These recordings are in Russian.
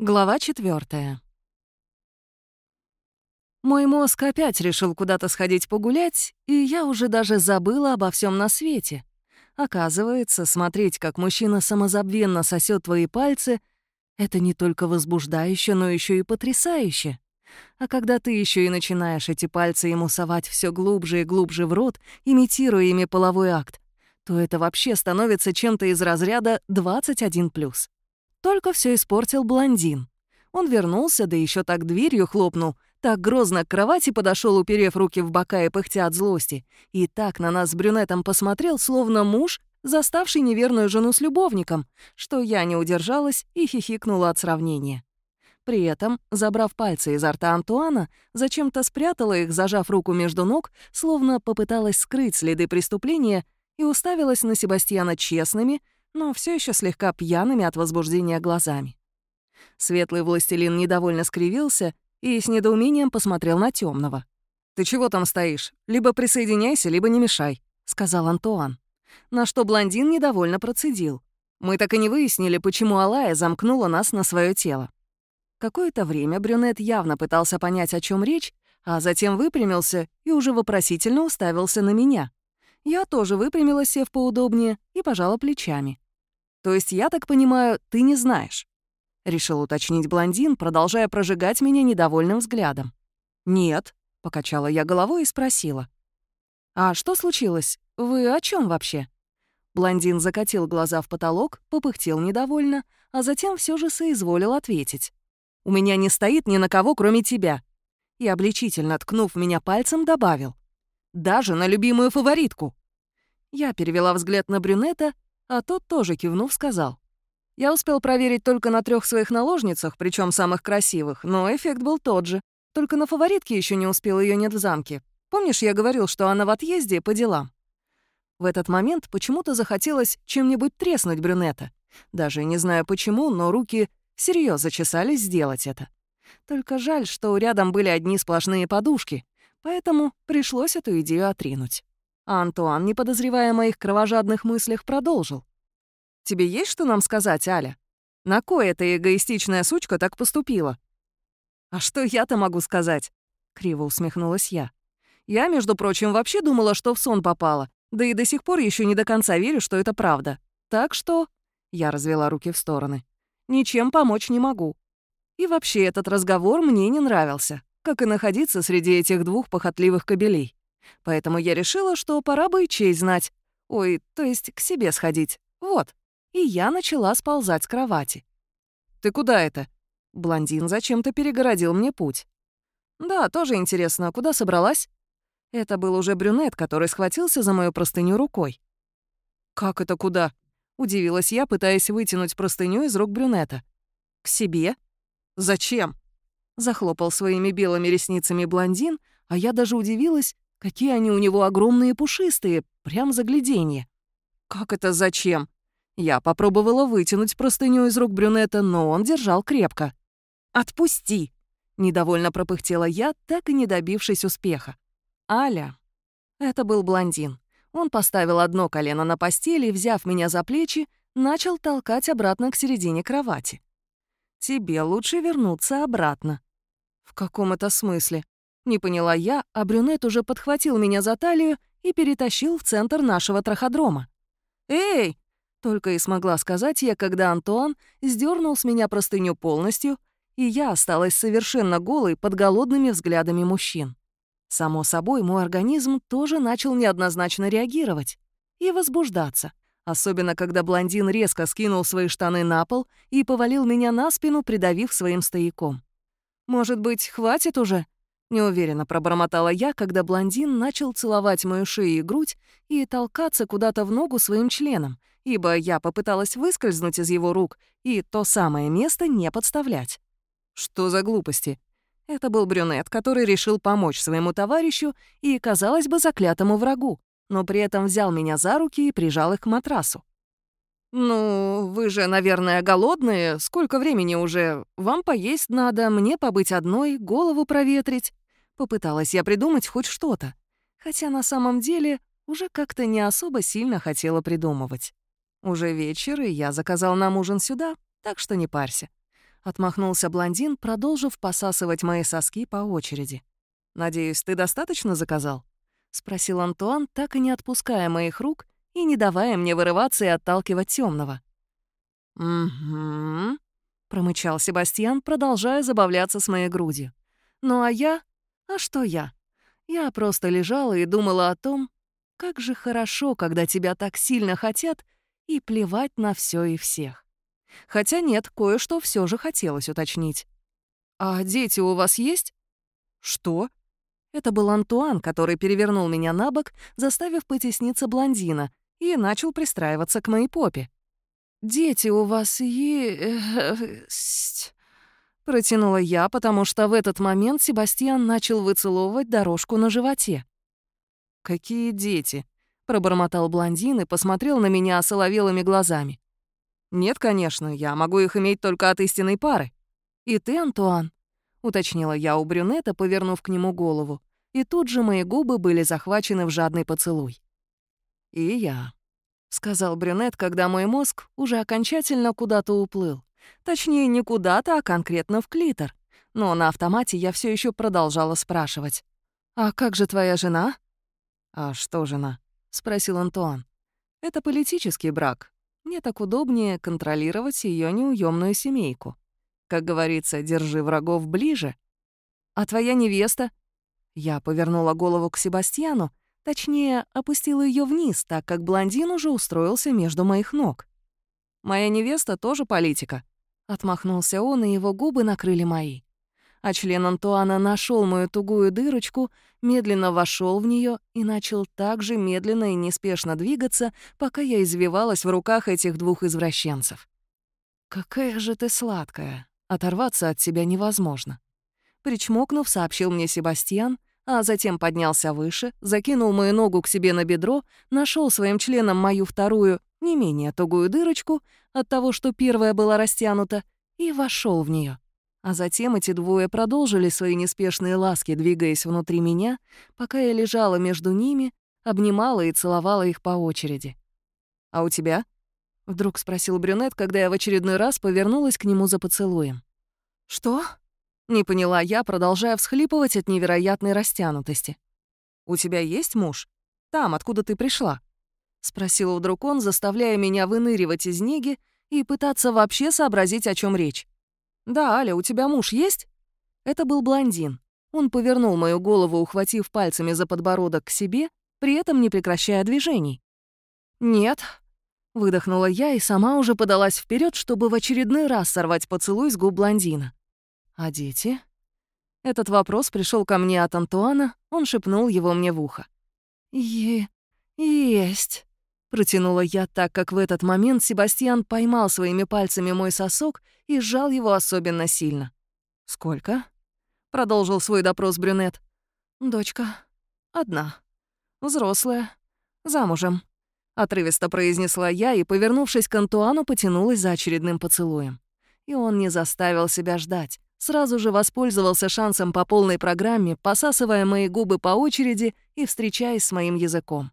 Глава четвертая. Мой мозг опять решил куда-то сходить погулять, и я уже даже забыла обо всем на свете. Оказывается, смотреть, как мужчина самозабвенно сосет твои пальцы, это не только возбуждающе, но еще и потрясающе. А когда ты еще и начинаешь эти пальцы ему совать все глубже и глубже в рот, имитируя ими половой акт, то это вообще становится чем-то из разряда 21+. Только все испортил блондин. Он вернулся, да еще так дверью хлопнул, так грозно к кровати подошел, уперев руки в бока и пыхтя от злости, и так на нас с брюнетом посмотрел, словно муж, заставший неверную жену с любовником, что я не удержалась и хихикнула от сравнения. При этом, забрав пальцы изо рта Антуана, зачем-то спрятала их, зажав руку между ног, словно попыталась скрыть следы преступления и уставилась на Себастьяна честными, но все еще слегка пьяными от возбуждения глазами. Светлый властелин недовольно скривился и с недоумением посмотрел на темного. «Ты чего там стоишь? Либо присоединяйся, либо не мешай», — сказал Антуан. На что блондин недовольно процедил. Мы так и не выяснили, почему Алая замкнула нас на свое тело. Какое-то время брюнет явно пытался понять, о чем речь, а затем выпрямился и уже вопросительно уставился на меня. Я тоже выпрямилась, сев поудобнее, и пожала плечами. «То есть, я так понимаю, ты не знаешь?» — решил уточнить блондин, продолжая прожигать меня недовольным взглядом. «Нет», — покачала я головой и спросила. «А что случилось? Вы о чем вообще?» Блондин закатил глаза в потолок, попыхтел недовольно, а затем все же соизволил ответить. «У меня не стоит ни на кого, кроме тебя». И обличительно ткнув меня пальцем, добавил. Даже на любимую фаворитку. Я перевела взгляд на брюнета, а тот тоже кивнув сказал. Я успел проверить только на трех своих наложницах, причем самых красивых, но эффект был тот же. Только на фаворитке еще не успел, ее нет в замке. Помнишь, я говорил, что она в отъезде по делам? В этот момент почему-то захотелось чем-нибудь треснуть брюнета. Даже не знаю почему, но руки всерьез зачесались сделать это. Только жаль, что рядом были одни сплошные подушки, Поэтому пришлось эту идею отринуть. А Антуан, не подозревая моих кровожадных мыслях, продолжил. «Тебе есть что нам сказать, Аля? На кой эта эгоистичная сучка так поступила?» «А что я-то могу сказать?» — криво усмехнулась я. «Я, между прочим, вообще думала, что в сон попала, да и до сих пор еще не до конца верю, что это правда. Так что...» — я развела руки в стороны. «Ничем помочь не могу. И вообще этот разговор мне не нравился как и находиться среди этих двух похотливых кобелей. Поэтому я решила, что пора бы и честь знать. Ой, то есть к себе сходить. Вот. И я начала сползать с кровати. «Ты куда это?» Блондин зачем-то перегородил мне путь. «Да, тоже интересно, куда собралась?» Это был уже брюнет, который схватился за мою простыню рукой. «Как это куда?» — удивилась я, пытаясь вытянуть простыню из рук брюнета. «К себе? Зачем?» Захлопал своими белыми ресницами блондин, а я даже удивилась, какие они у него огромные пушистые, прям загляденье. «Как это зачем?» Я попробовала вытянуть простыню из рук брюнета, но он держал крепко. «Отпусти!» — недовольно пропыхтела я, так и не добившись успеха. «Аля». Это был блондин. Он поставил одно колено на постели и, взяв меня за плечи, начал толкать обратно к середине кровати. «Тебе лучше вернуться обратно», «В каком это смысле?» Не поняла я, а брюнет уже подхватил меня за талию и перетащил в центр нашего траходрома. «Эй!» — только и смогла сказать я, когда Антуан сдернул с меня простыню полностью, и я осталась совершенно голой под голодными взглядами мужчин. Само собой, мой организм тоже начал неоднозначно реагировать и возбуждаться, особенно когда блондин резко скинул свои штаны на пол и повалил меня на спину, придавив своим стояком. «Может быть, хватит уже?» Неуверенно пробормотала я, когда блондин начал целовать мою шею и грудь и толкаться куда-то в ногу своим членом, ибо я попыталась выскользнуть из его рук и то самое место не подставлять. Что за глупости? Это был брюнет, который решил помочь своему товарищу и, казалось бы, заклятому врагу, но при этом взял меня за руки и прижал их к матрасу. «Ну, вы же, наверное, голодные. Сколько времени уже? Вам поесть надо, мне побыть одной, голову проветрить». Попыталась я придумать хоть что-то. Хотя на самом деле уже как-то не особо сильно хотела придумывать. Уже вечер, и я заказал нам ужин сюда, так что не парься. Отмахнулся блондин, продолжив посасывать мои соски по очереди. «Надеюсь, ты достаточно заказал?» — спросил Антуан, так и не отпуская моих рук и не давая мне вырываться и отталкивать темного. «Угу», — промычал Себастьян, продолжая забавляться с моей грудью. «Ну а я? А что я? Я просто лежала и думала о том, как же хорошо, когда тебя так сильно хотят, и плевать на все и всех. Хотя нет, кое-что все же хотелось уточнить. «А дети у вас есть?» «Что?» Это был Антуан, который перевернул меня на бок, заставив потесниться блондина, и начал пристраиваться к моей попе. «Дети у вас есть...» Протянула я, потому что в этот момент Себастьян начал выцеловывать дорожку на животе. «Какие дети?» — пробормотал блондин и посмотрел на меня осоловелыми глазами. «Нет, конечно, я могу их иметь только от истинной пары». «И ты, Антуан?» — уточнила я у брюнета, повернув к нему голову. И тут же мои губы были захвачены в жадный поцелуй. «И я», сказал брюнет, когда мой мозг уже окончательно куда-то уплыл. Точнее, не куда-то, а конкретно в клитор. Но на автомате я все еще продолжала спрашивать. «А как же твоя жена?» «А что жена?» — спросил Антуан. «Это политический брак. Мне так удобнее контролировать ее неуемную семейку. Как говорится, держи врагов ближе. А твоя невеста?» Я повернула голову к Себастьяну, Точнее, опустила ее вниз, так как блондин уже устроился между моих ног. «Моя невеста тоже политика», — отмахнулся он, и его губы накрыли мои. А член Антуана нашел мою тугую дырочку, медленно вошел в нее и начал так же медленно и неспешно двигаться, пока я извивалась в руках этих двух извращенцев. «Какая же ты сладкая! Оторваться от тебя невозможно!» Причмокнув, сообщил мне Себастьян, а затем поднялся выше, закинул мою ногу к себе на бедро, нашел своим членом мою вторую, не менее тугую дырочку от того, что первая была растянута, и вошел в нее. А затем эти двое продолжили свои неспешные ласки, двигаясь внутри меня, пока я лежала между ними, обнимала и целовала их по очереди. «А у тебя?» — вдруг спросил брюнет, когда я в очередной раз повернулась к нему за поцелуем. «Что?» Не поняла я, продолжая всхлипывать от невероятной растянутости. «У тебя есть муж? Там, откуда ты пришла?» Спросил вдруг он, заставляя меня выныривать из неги и пытаться вообще сообразить, о чем речь. «Да, Аля, у тебя муж есть?» Это был блондин. Он повернул мою голову, ухватив пальцами за подбородок к себе, при этом не прекращая движений. «Нет», — выдохнула я и сама уже подалась вперед, чтобы в очередной раз сорвать поцелуй с губ блондина. «А дети?» Этот вопрос пришел ко мне от Антуана, он шепнул его мне в ухо. «Е... есть», — протянула я так, как в этот момент Себастьян поймал своими пальцами мой сосок и сжал его особенно сильно. «Сколько?» — продолжил свой допрос брюнет. «Дочка. Одна. Взрослая. Замужем», — отрывисто произнесла я и, повернувшись к Антуану, потянулась за очередным поцелуем. И он не заставил себя ждать сразу же воспользовался шансом по полной программе, посасывая мои губы по очереди и встречаясь с моим языком.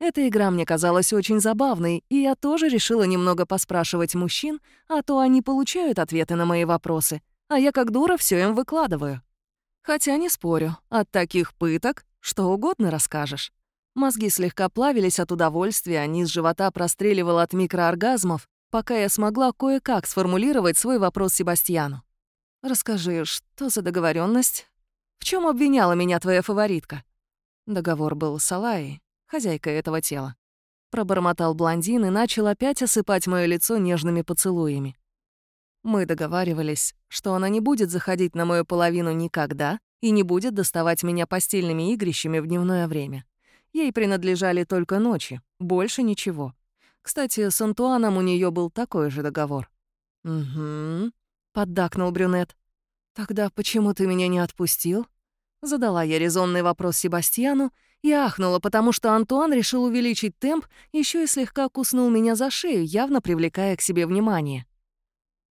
Эта игра мне казалась очень забавной, и я тоже решила немного поспрашивать мужчин, а то они получают ответы на мои вопросы, а я как дура все им выкладываю. Хотя не спорю, от таких пыток что угодно расскажешь. Мозги слегка плавились от удовольствия, а низ живота простреливал от микрооргазмов, пока я смогла кое-как сформулировать свой вопрос Себастьяну. «Расскажи, что за договоренность? В чем обвиняла меня твоя фаворитка?» Договор был с Алаей, хозяйкой этого тела. Пробормотал блондин и начал опять осыпать мое лицо нежными поцелуями. Мы договаривались, что она не будет заходить на мою половину никогда и не будет доставать меня постельными игрищами в дневное время. Ей принадлежали только ночи, больше ничего. Кстати, с Антуаном у нее был такой же договор. «Угу», — поддакнул брюнет. «Тогда почему ты меня не отпустил?» Задала я резонный вопрос Себастьяну и ахнула, потому что Антуан решил увеличить темп, еще и слегка куснул меня за шею, явно привлекая к себе внимание.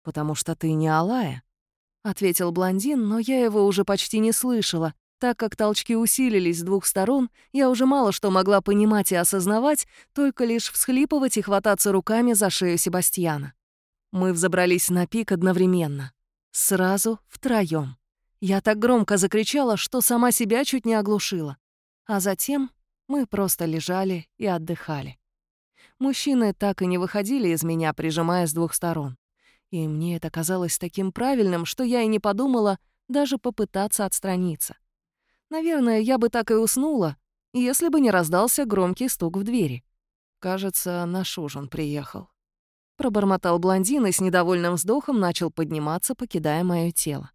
«Потому что ты не Алая», — ответил блондин, но я его уже почти не слышала. Так как толчки усилились с двух сторон, я уже мало что могла понимать и осознавать, только лишь всхлипывать и хвататься руками за шею Себастьяна. Мы взобрались на пик одновременно. Сразу втроем. Я так громко закричала, что сама себя чуть не оглушила. А затем мы просто лежали и отдыхали. Мужчины так и не выходили из меня, прижимая с двух сторон. И мне это казалось таким правильным, что я и не подумала даже попытаться отстраниться. Наверное, я бы так и уснула, если бы не раздался громкий стук в двери. Кажется, наш ужин приехал. Пробормотал блондин и с недовольным вздохом начал подниматься, покидая мое тело.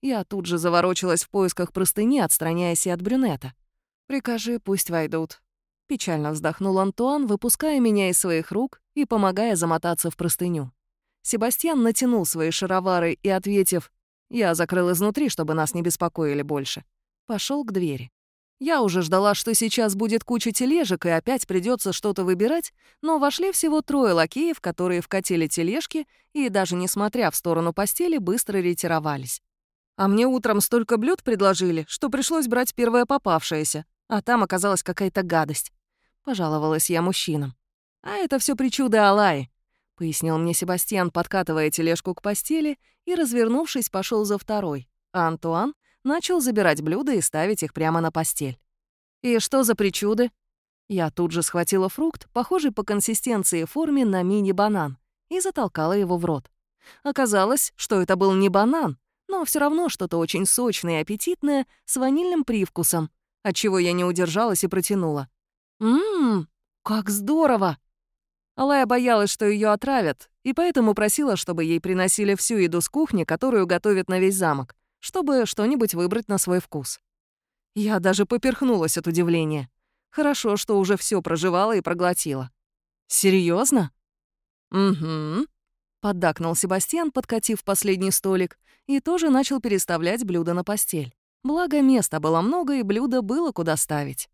Я тут же заворочилась в поисках простыни, отстраняясь и от брюнета. «Прикажи, пусть войдут». Печально вздохнул Антуан, выпуская меня из своих рук и помогая замотаться в простыню. Себастьян натянул свои шаровары и, ответив «Я закрыл изнутри, чтобы нас не беспокоили больше», пошел к двери. Я уже ждала, что сейчас будет куча тележек и опять придется что-то выбирать, но вошли всего трое лакеев, которые вкатили тележки и, даже несмотря в сторону постели, быстро ретировались. А мне утром столько блюд предложили, что пришлось брать первое попавшееся, а там оказалась какая-то гадость. Пожаловалась я мужчинам. А это все причуды Алаи, пояснил мне Себастьян, подкатывая тележку к постели и, развернувшись, пошел за второй. А Антуан начал забирать блюда и ставить их прямо на постель. «И что за причуды?» Я тут же схватила фрукт, похожий по консистенции и форме на мини-банан, и затолкала его в рот. Оказалось, что это был не банан, но все равно что-то очень сочное и аппетитное с ванильным привкусом, отчего я не удержалась и протянула. «Ммм, как здорово!» Алая боялась, что ее отравят, и поэтому просила, чтобы ей приносили всю еду с кухни, которую готовят на весь замок, чтобы что-нибудь выбрать на свой вкус. Я даже поперхнулась от удивления. Хорошо, что уже все проживала и проглотила. Серьезно? Угу. Поддакнул Себастьян, подкатив последний столик, и тоже начал переставлять блюда на постель. Благо, места было много, и блюда было куда ставить.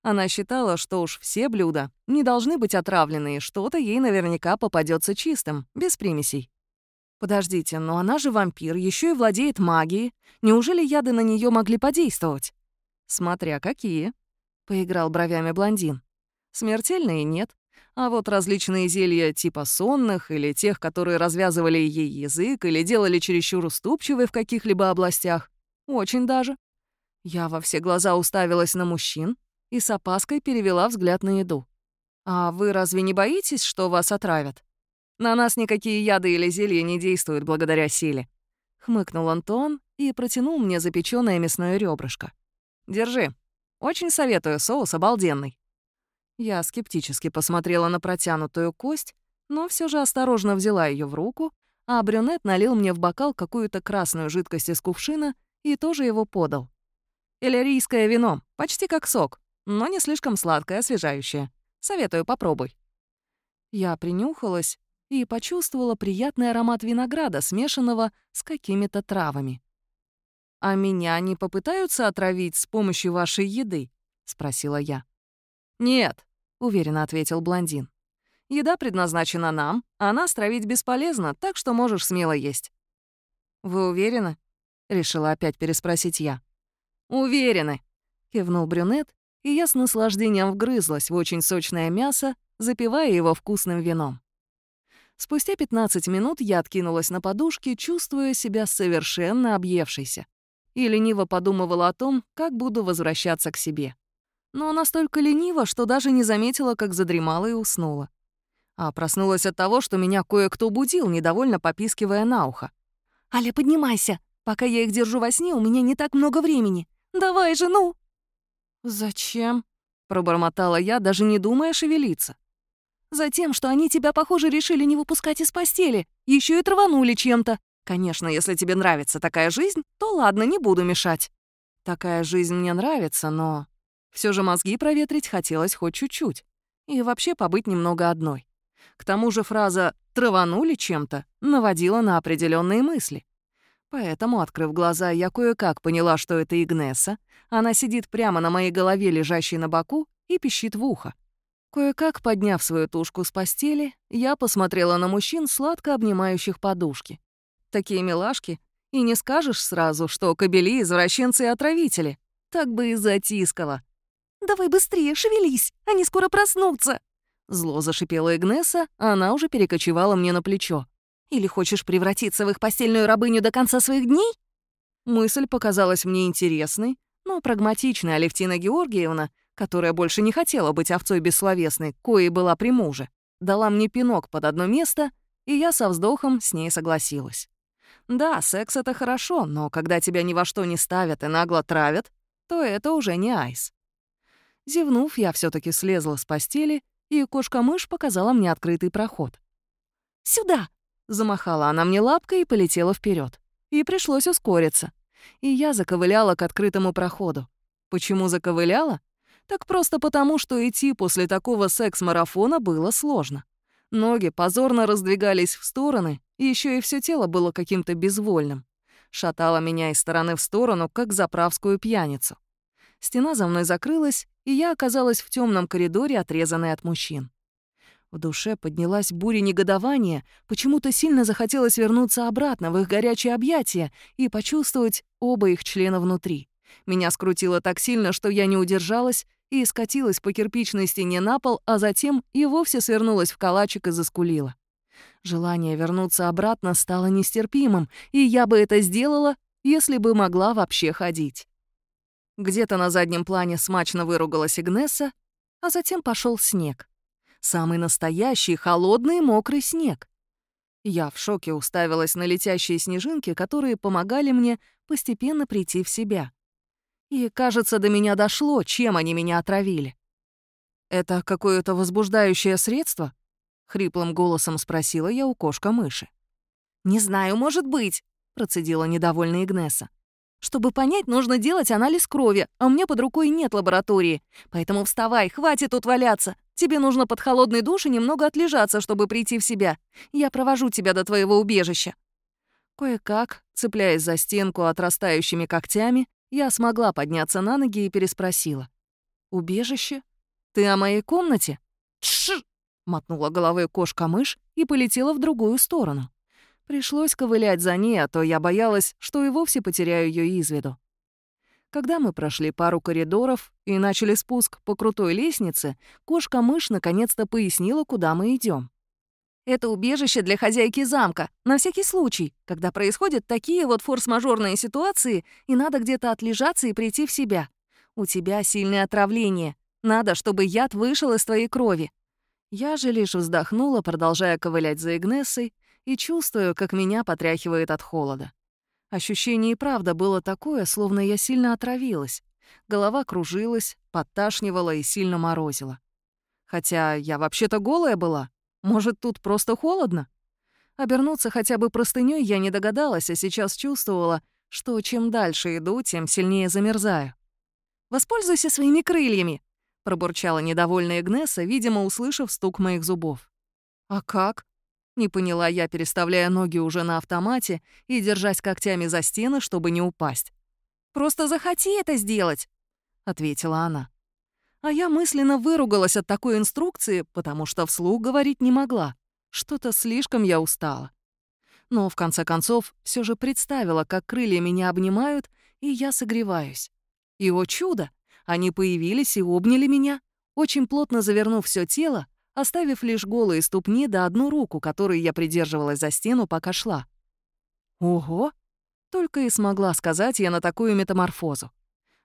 Она считала, что уж все блюда не должны быть отравлены, и что-то ей наверняка попадется чистым, без примесей. Подождите, но она же вампир, еще и владеет магией. Неужели яды на нее могли подействовать? Смотря какие. Поиграл бровями блондин. Смертельные нет. А вот различные зелья типа сонных или тех, которые развязывали ей язык или делали чересчур уступчивой в каких-либо областях, очень даже. Я во все глаза уставилась на мужчин и с опаской перевела взгляд на еду. «А вы разве не боитесь, что вас отравят? На нас никакие яды или зелья не действуют благодаря силе». Хмыкнул Антон и протянул мне запечённое мясное ребрышко. «Держи. Очень советую, соус обалденный». Я скептически посмотрела на протянутую кость, но все же осторожно взяла ее в руку, а брюнет налил мне в бокал какую-то красную жидкость из кувшина и тоже его подал. Эллирийское вино, почти как сок, но не слишком сладкое, освежающее. Советую, попробуй. Я принюхалась и почувствовала приятный аромат винограда, смешанного с какими-то травами. «А меня не попытаются отравить с помощью вашей еды?» — спросила я. «Нет», — уверенно ответил блондин. «Еда предназначена нам, а нас травить бесполезно, так что можешь смело есть». «Вы уверены?» — решила опять переспросить я. «Уверены», — кивнул брюнет, и я с наслаждением вгрызлась в очень сочное мясо, запивая его вкусным вином. Спустя 15 минут я откинулась на подушке, чувствуя себя совершенно объевшейся, и лениво подумывала о том, как буду возвращаться к себе но настолько лениво, что даже не заметила, как задремала и уснула. А проснулась от того, что меня кое-кто будил, недовольно попискивая на ухо. «Аля, поднимайся! Пока я их держу во сне, у меня не так много времени. Давай же, ну!» «Зачем?» — пробормотала я, даже не думая шевелиться. «Затем, что они тебя, похоже, решили не выпускать из постели, еще и траванули чем-то. Конечно, если тебе нравится такая жизнь, то ладно, не буду мешать». «Такая жизнь мне нравится, но все же мозги проветрить хотелось хоть чуть-чуть. И вообще побыть немного одной. К тому же фраза «траванули чем-то» наводила на определенные мысли. Поэтому, открыв глаза, я кое-как поняла, что это Игнесса. Она сидит прямо на моей голове, лежащей на боку, и пищит в ухо. Кое-как, подняв свою тушку с постели, я посмотрела на мужчин, сладко обнимающих подушки. Такие милашки, и не скажешь сразу, что кобели — извращенцы и отравители. Так бы и затискала. «Давай быстрее, шевелись, они скоро проснутся!» Зло зашипела Игнеса, а она уже перекочевала мне на плечо. Или хочешь превратиться в их постельную рабыню до конца своих дней?» Мысль показалась мне интересной, но прагматичная Алевтина Георгиевна, которая больше не хотела быть овцой бессловесной, коей была при муже, дала мне пинок под одно место, и я со вздохом с ней согласилась. Да, секс — это хорошо, но когда тебя ни во что не ставят и нагло травят, то это уже не айс. Зевнув, я все таки слезла с постели, и кошка-мышь показала мне открытый проход. «Сюда!» — замахала она мне лапкой и полетела вперед. И пришлось ускориться. И я заковыляла к открытому проходу. Почему заковыляла? Так просто потому, что идти после такого секс-марафона было сложно. Ноги позорно раздвигались в стороны, и еще и все тело было каким-то безвольным. Шатало меня из стороны в сторону, как заправскую пьяницу. Стена за мной закрылась, и я оказалась в темном коридоре, отрезанной от мужчин. В душе поднялась буря негодования, почему-то сильно захотелось вернуться обратно в их горячее объятия и почувствовать оба их члена внутри. Меня скрутило так сильно, что я не удержалась и скатилась по кирпичной стене на пол, а затем и вовсе свернулась в калачик и заскулила. Желание вернуться обратно стало нестерпимым, и я бы это сделала, если бы могла вообще ходить. Где-то на заднем плане смачно выругалась Игнесса, а затем пошел снег. Самый настоящий, холодный мокрый снег. Я в шоке уставилась на летящие снежинки, которые помогали мне постепенно прийти в себя. И, кажется, до меня дошло, чем они меня отравили. «Это какое-то возбуждающее средство?» — хриплым голосом спросила я у кошка-мыши. «Не знаю, может быть», — процедила недовольная Игнеса. Чтобы понять, нужно делать анализ крови, а у меня под рукой нет лаборатории. Поэтому вставай, хватит тут валяться. Тебе нужно под холодный душ и немного отлежаться, чтобы прийти в себя. Я провожу тебя до твоего убежища». Кое-как, цепляясь за стенку отрастающими когтями, я смогла подняться на ноги и переспросила. «Убежище? Ты о моей комнате?» «Тш!» — мотнула головой кошка-мышь и полетела в другую сторону. Пришлось ковылять за ней, а то я боялась, что и вовсе потеряю ее из виду. Когда мы прошли пару коридоров и начали спуск по крутой лестнице, кошка-мышь наконец-то пояснила, куда мы идем. Это убежище для хозяйки замка, на всякий случай, когда происходят такие вот форс-мажорные ситуации, и надо где-то отлежаться и прийти в себя. У тебя сильное отравление. Надо, чтобы яд вышел из твоей крови. Я же лишь вздохнула, продолжая ковылять за Игнессой, и чувствую, как меня потряхивает от холода. Ощущение и правда было такое, словно я сильно отравилась. Голова кружилась, подташнивала и сильно морозила. Хотя я вообще-то голая была. Может, тут просто холодно? Обернуться хотя бы простынёй я не догадалась, а сейчас чувствовала, что чем дальше иду, тем сильнее замерзаю. «Воспользуйся своими крыльями!» — пробурчала недовольная Игнесса, видимо, услышав стук моих зубов. «А как?» Не поняла я, переставляя ноги уже на автомате и держась когтями за стены, чтобы не упасть. «Просто захоти это сделать», — ответила она. А я мысленно выругалась от такой инструкции, потому что вслух говорить не могла. Что-то слишком я устала. Но в конце концов все же представила, как крылья меня обнимают, и я согреваюсь. И, о чудо, они появились и обняли меня, очень плотно завернув все тело, оставив лишь голые ступни да одну руку, которой я придерживалась за стену, пока шла. Ого! Только и смогла сказать я на такую метаморфозу.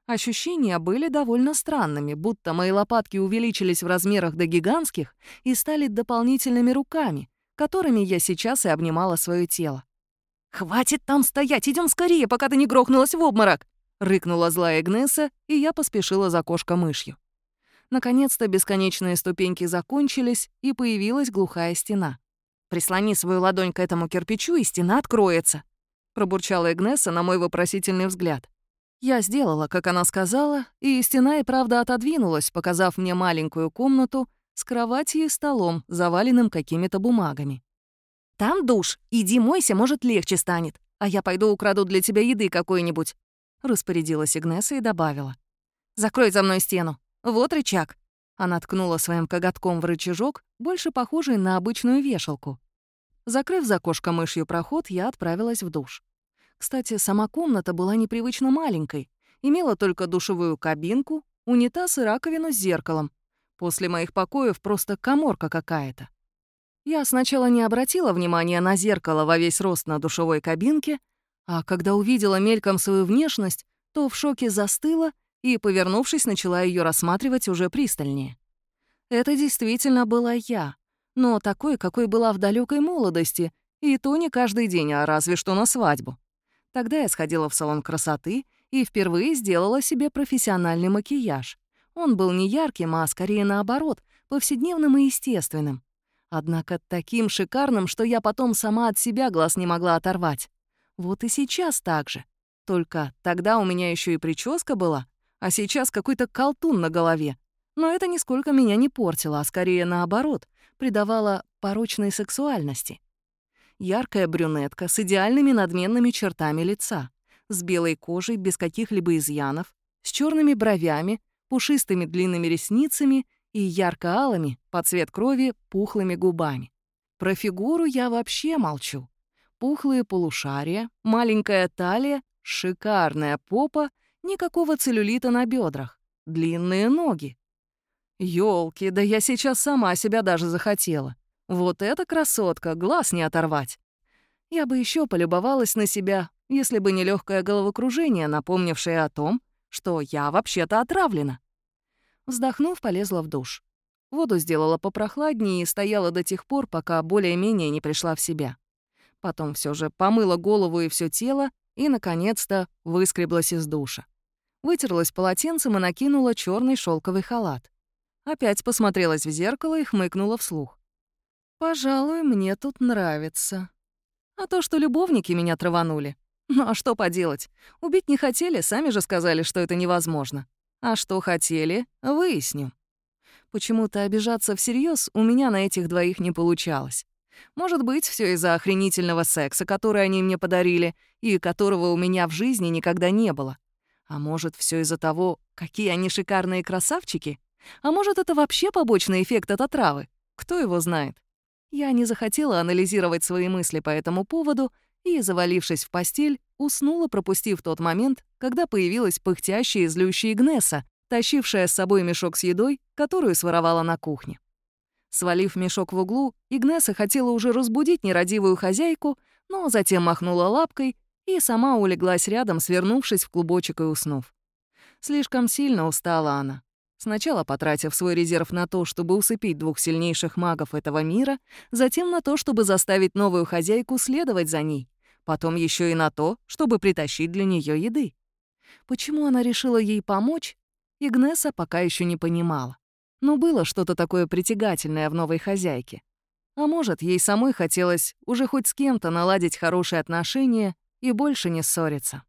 Ощущения были довольно странными, будто мои лопатки увеличились в размерах до гигантских и стали дополнительными руками, которыми я сейчас и обнимала свое тело. «Хватит там стоять, идем скорее, пока ты не грохнулась в обморок!» — рыкнула злая Игнесса, и я поспешила за кошка-мышью. Наконец-то бесконечные ступеньки закончились, и появилась глухая стена. «Прислони свою ладонь к этому кирпичу, и стена откроется», — пробурчала Игнесса на мой вопросительный взгляд. Я сделала, как она сказала, и стена и правда отодвинулась, показав мне маленькую комнату с кроватью и столом, заваленным какими-то бумагами. «Там душ. Иди мойся, может, легче станет. А я пойду украду для тебя еды какой-нибудь», — распорядилась Игнесса и добавила. «Закрой за мной стену. «Вот рычаг». Она ткнула своим коготком в рычажок, больше похожий на обычную вешалку. Закрыв за кошка мышью проход, я отправилась в душ. Кстати, сама комната была непривычно маленькой, имела только душевую кабинку, унитаз и раковину с зеркалом. После моих покоев просто коморка какая-то. Я сначала не обратила внимания на зеркало во весь рост на душевой кабинке, а когда увидела мельком свою внешность, то в шоке застыла и, повернувшись, начала ее рассматривать уже пристальнее. Это действительно была я, но такой, какой была в далекой молодости, и то не каждый день, а разве что на свадьбу. Тогда я сходила в салон красоты и впервые сделала себе профессиональный макияж. Он был не ярким, а скорее наоборот, повседневным и естественным. Однако таким шикарным, что я потом сама от себя глаз не могла оторвать. Вот и сейчас так же. Только тогда у меня еще и прическа была, а сейчас какой-то колтун на голове. Но это нисколько меня не портило, а скорее наоборот, придавало порочной сексуальности. Яркая брюнетка с идеальными надменными чертами лица, с белой кожей без каких-либо изъянов, с черными бровями, пушистыми длинными ресницами и ярко-алыми, по цвет крови, пухлыми губами. Про фигуру я вообще молчу. Пухлые полушария, маленькая талия, шикарная попа, никакого целлюлита на бедрах, длинные ноги. Ёлки, да я сейчас сама себя даже захотела. Вот эта красотка, глаз не оторвать. Я бы еще полюбовалась на себя, если бы не легкое головокружение, напомнившее о том, что я вообще-то отравлена. Вздохнув, полезла в душ. Воду сделала попрохладнее и стояла до тех пор, пока более-менее не пришла в себя. Потом все же помыла голову и все тело и, наконец-то, выскреблась из душа. Вытерлась полотенцем и накинула черный шелковый халат. Опять посмотрелась в зеркало и хмыкнула вслух. «Пожалуй, мне тут нравится. А то, что любовники меня траванули. Ну а что поделать? Убить не хотели, сами же сказали, что это невозможно. А что хотели, выясню. Почему-то обижаться всерьез у меня на этих двоих не получалось. Может быть, все из-за охренительного секса, который они мне подарили, и которого у меня в жизни никогда не было. А может, все из-за того, какие они шикарные красавчики? А может, это вообще побочный эффект от отравы? Кто его знает? Я не захотела анализировать свои мысли по этому поводу и, завалившись в постель, уснула, пропустив тот момент, когда появилась пыхтящая и злющая Игнеса, тащившая с собой мешок с едой, которую своровала на кухне. Свалив мешок в углу, Игнеса хотела уже разбудить нерадивую хозяйку, но затем махнула лапкой и сама улеглась рядом, свернувшись в клубочек и уснув. Слишком сильно устала она. Сначала потратив свой резерв на то, чтобы усыпить двух сильнейших магов этого мира, затем на то, чтобы заставить новую хозяйку следовать за ней, потом еще и на то, чтобы притащить для нее еды. Почему она решила ей помочь, Игнеса пока еще не понимала. Но было что-то такое притягательное в новой хозяйке. А может, ей самой хотелось уже хоть с кем-то наладить хорошие отношения и больше не ссориться.